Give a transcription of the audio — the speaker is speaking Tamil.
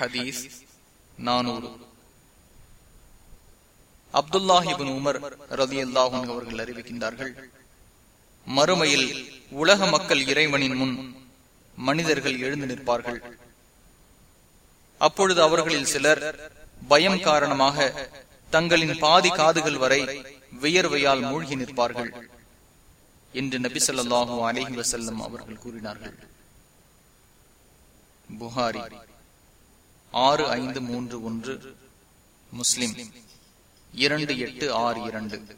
ஹதீஸ் நானூறு. அப்துல்லாஹிபின் உமர் ரதி அல்லாஹும் அவர்கள் அறிவிக்கின்றார்கள் மறுமையில் உலக மக்கள் இறைவனின் முன் மனிதர்கள் எழுந்து நிற்பார்கள். அப்பொழுது அவர்களில் சிலர் பயம் காரணமாக தங்களின் பாதி காதுகள் வரை வியர்வையால் மூழ்கி நிற்பார்கள் என்று நபி சொல்லாஹு அலஹி வசல்லம் அவர்கள் கூறினார்கள். புகாரி ஆறு ஐந்து மூன்று ஒன்று முஸ்லிம். இரண்டு எட்டு ஆறு இரண்டு.